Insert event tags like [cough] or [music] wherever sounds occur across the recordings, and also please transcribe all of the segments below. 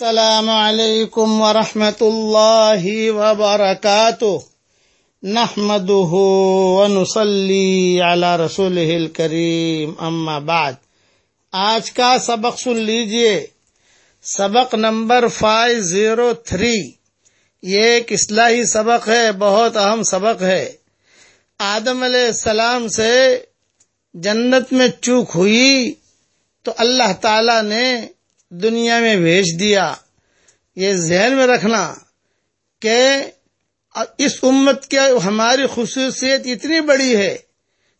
السلام علیکم ورحمۃ اللہ وبرکاتہ۔ نحمده ونصلي على رسوله الكريم اما بعد۔ آج کا سبق سن لیجیے۔ سبق نمبر فائیو زیرو تھری۔ یہ ایک اصلاحی سبق ہے، بہت اہم سبق ہے۔ آدم علیہ السلام سے جنت میں چوک ہوئی تو اللہ تعالی نے دنیا میں بھیج دیا، یہ ذہن میں رکھنا کہ اس امت کی ہماری خصوصیت اتنی بڑی ہے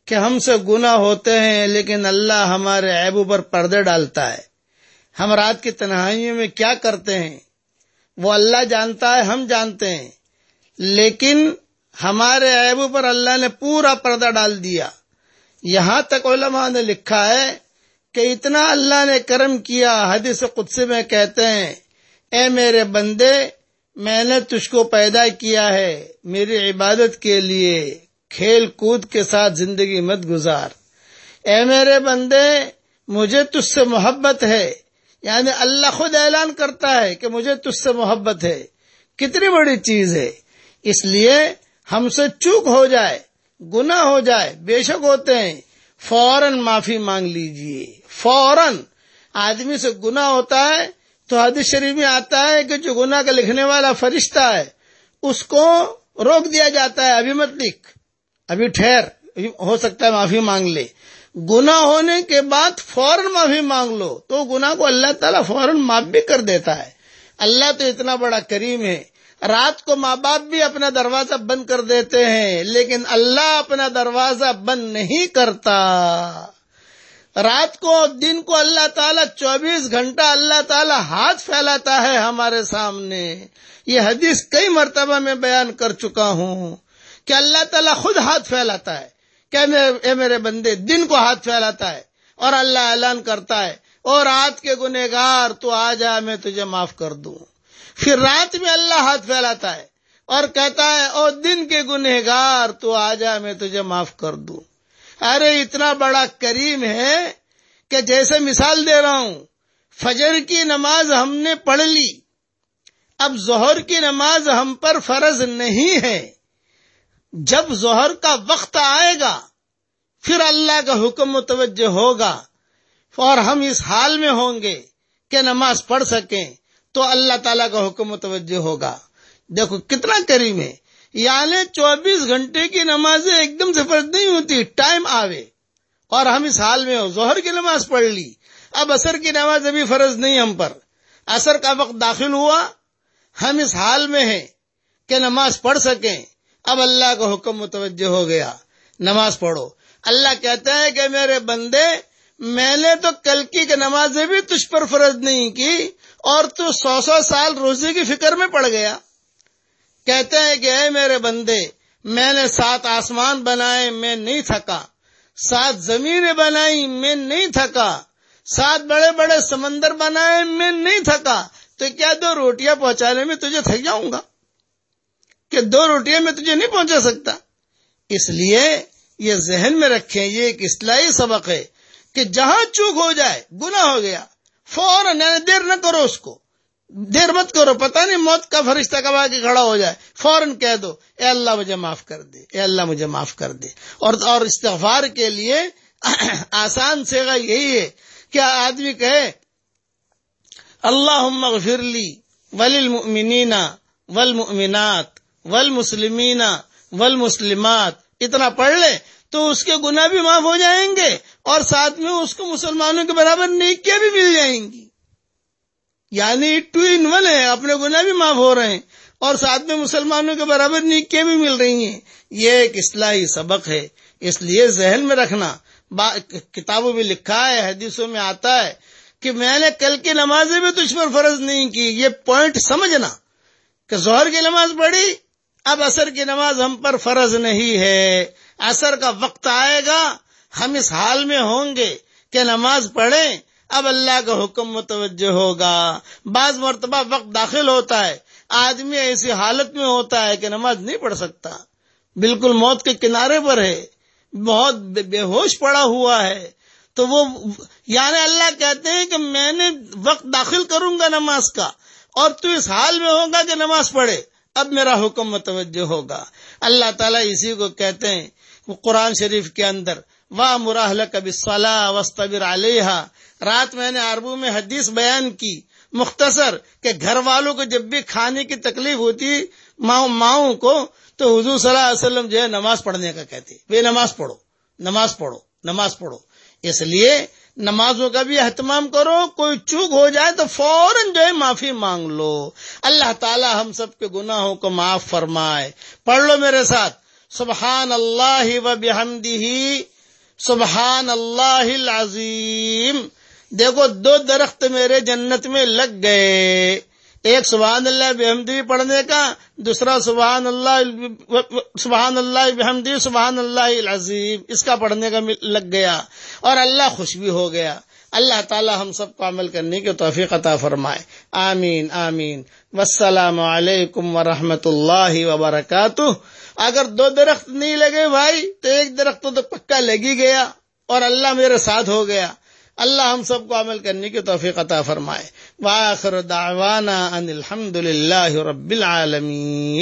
کہ ہم سے گناہ ہوتے ہیں، لیکن اللہ ہمارے عیبوں پر پردے ڈالتا ہے۔ ہم رات کی تنہائیوں میں کیا کرتے ہیں؟ وہ اللہ جانتا ہے، ہم جانتے ہیں۔ لیکن ہمارے عیبوں پر اللہ نے پورا پردہ ڈال دیا۔ یہاں تک علماء نے لکھا ہے کہ اتنا اللہ نے کرم کیا، حدیث قدسی میں کہتے ہیں، اے میرے بندے، میں نے تجھ کو پیدا کیا ہے، میری عبادت کے لیے کھیل کود کے ساتھ زندگی مت گزار۔ اے میرے بندے، مجھے تجھ سے محبت ہے۔ یعنی اللہ خود اعلان کرتا ہے کہ مجھے تجھ سے محبت ہے۔ کتنی بڑی چیز ہے۔ اس لیے ہم سے چوک ہو جائے، گناہ ہو جائے، بے شک ہوتے ہیں۔ فوراً معافی مانگ لیجیے۔ فوراً آدمی سے گناہ ہوتا ہے تو حدیث شریف میں آتا ہے کہ جو گناہ کا لکھنے والا فرشتہ ہے، اس کو روک دیا جاتا ہے۔ ابھی مت لکھ۔ ابھی ٹھہر۔ ہو سکتا ہے معافی مانگ لے۔ گناہ ہونے کے بعد فوراً معافی مانگ لو۔ تو گناہ کو اللہ تعالیٰ فوراً معاف بھی کر دیتا ہے۔ اللہ تو اتنا بڑا کریم ہے۔ رات کو ماں باپ بھی اپنا دروازہ بند کر دیتے ہیں، لیکن اللہ اپنا دروازہ بند نہیں کرتا۔ رات کو دن کو اللہ تعالیٰ چوبیس گھنٹہ اللہ تعالیٰ ہاتھ پھیلاتا ہے ہمارے سامنے۔ یہ حدیث کئی مرتبہ میں بیان کر چکا ہوں کہ اللہ تعالیٰ خود ہاتھ پھیلاتا ہے کہ اے میرے بندے، دن کو ہاتھ پھیلاتا ہے اور اللہ اعلان کرتا ہے اور رات کے گنہگار، تو آ جا، میں تجھے معاف کر دوں۔ پھر رات میں اللہ ہاتھ پھیلاتا ہے اور کہتا ہے، او دن کے گنہگار، تو آ جا میں تجھے معاف کر دوں. ارے، اتنا بڑا کریم ہے کہ جیسے مثال دے رہا ہوں، فجر کی نماز ہم نے پڑھ لی، اب ظہر کی نماز ہم پر فرض نہیں ہے۔ جب ظہر کا وقت آئے گا، پھر اللہ کا حکم متوجہ ہوگا اور ہم اس حال میں ہوں گے کہ نماز پڑھ سکیں۔ تو اللہ تعالیٰ کا حکم متوجہ ہوگا۔ دیکھو کتنا کریم ہے۔ یعنی چوبیس گھنٹے کی نمازیں ایک دم سے فرض نہیں ہوتی، ٹائم آوے۔ اور ہم اس حال میں ہو ظہر کی نماز پڑھ لی۔ اب اثر کی نماز ابھی فرض نہیں ہم پر۔ اثر کا وقت داخل ہوا، ہم اس حال میں ہیں کہ نماز پڑھ سکیں۔ اب اللہ کا حکم متوجہ ہو گیا۔ نماز پڑھو۔ اللہ کہتا ہے کہ میرے بندے، میں نے تو کل کی نمازیں بھی تجھ پر فرض نہیں کی اور تو سو سو سال روزے کی فکر میں پڑ گیا۔ کہتے ہیں کہ اے میرے بندے، میں نے سات آسمان بنائے، میں نہیں تھکا۔ سات زمینیں بنائی میں نہیں تھکا۔ سات بڑے بڑے سمندر بنائے، میں نہیں تھکا۔ تو کیا دو روٹیاں پہنچانے میں تجھے تھک جاؤں گا؟ کہ دو روٹیاں میں تجھے نہیں پہنچا سکتا؟ اس لیے یہ ذہن میں رکھیں، یہ ایک اصلاحی سبق ہے کہ جہاں چوک ہو جائے گنا ہو گیا۔ فوراً یعنی دیر نہ کرو اس کو۔ دیر مت کرو، پتہ نہیں موت کا فرشتہ کب آ کے کھڑا ہو جائے۔ فوراً کہہ دو، اے اللہ مجھے معاف کر دے، اے اللہ مجھے معاف کر دے۔ اور اور استغفار کے لیے [clears throat] آسان سے یہی ہے کہ آدمی کہے اللہ مغفر لی وللمؤمنین والمؤمنات والمسلمین والمسلمات۔ اتنا پڑھ لے تو اس کے گناہ بھی معاف ہو جائیں گے۔ اور ساتھ میں اس کو مسلمانوں کے برابر نیکیاں بھی مل جائیں گی۔ یعنی ٹو ان ون ہے، اپنے گناہ بھی معاف ہو رہے ہیں، اور ساتھ میں مسلمانوں کے برابر نیکیاں بھی مل رہی ہیں۔ یہ ایک اصلاحی سبق ہے، اس لیے ذہن میں رکھنا۔ کتابوں میں لکھا ہے، حدیثوں میں آتا ہے کہ میں نے کل کی نمازیں بھی تجھ پر فرض نہیں کی۔ یہ پوائنٹ سمجھنا کہ ظہر کی نماز پڑھی، اب اثر کی نماز ہم پر فرض نہیں ہے۔ اثر کا وقت آئے گا ہم اس حال میں ہوں گے کہ نماز پڑھیں، اب اللہ کا حکم متوجہ ہوگا۔ بعض مرتبہ وقت داخل ہوتا ہے، آدمی ایسی حالت میں ہوتا ہے کہ نماز نہیں پڑھ سکتا۔ بالکل موت کے کنارے پر ہے، بہت بے ہوش پڑا ہوا ہے۔ تو وہ یعنی اللہ کہتے ہیں کہ میں نے وقت داخل کروں گا نماز کا، اور تو اس حال میں ہوگا کہ نماز پڑھے۔ اب میرا حکم متوجہ ہوگا۔ اللہ تعالیٰ اسی کو کہتے ہیں وہ قرآن شریف کے اندر۔ واہ مراحل کبھی صلاح وسطبر علیہ رات میں نے عربو میں حدیث بیان کی، مختصر، کہ گھر والوں کو جب بھی کھانے کی تکلیف ہوتی، ماؤں ماؤں کو، تو حضور صلی اللہ علیہ وسلم جو ہے نماز پڑھنے کا کہتے بے نماز پڑھو نماز پڑھو نماز پڑھو۔ اس لیے نمازوں کا بھی اہتمام کرو، کوئی چوک ہو جائے تو فوراً جو ہے معافی مانگ لو۔ اللہ تعالی ہم سب کے گناہوں کو معاف فرمائے۔ پڑھ لو میرے ساتھ۔ سبحان اللہ و بحمدہ۔ سبحان اللہ العظیم۔ دیکھو، دو درخت میرے جنت میں لگ گئے۔ ایک سبحان اللہ بحمدی پڑھنے کا، دوسرا سبحان اللہ سبحان اللہ بحمدی، سبحان اللہ العظیم۔ اس کا پڑھنے کا لگ گیا۔ اور اللہ خوش بھی ہو گیا۔ اللہ تعالی ہم سب کو عمل کرنے کی توفیق عطا فرمائے۔ آمین آمین۔ والسلام علیکم ورحمۃ اللہ وبرکاتہ۔ اگر دو درخت نہیں لگے بھائی، تو ایک درخت تو پکا لگ ہی گیا اور اللہ میرے ساتھ ہو گیا۔ اللہ ہم سب کو عمل کرنے کی توفیق عطا فرمائے۔ واخر دعوانا ان الحمد للہ رب العالمین۔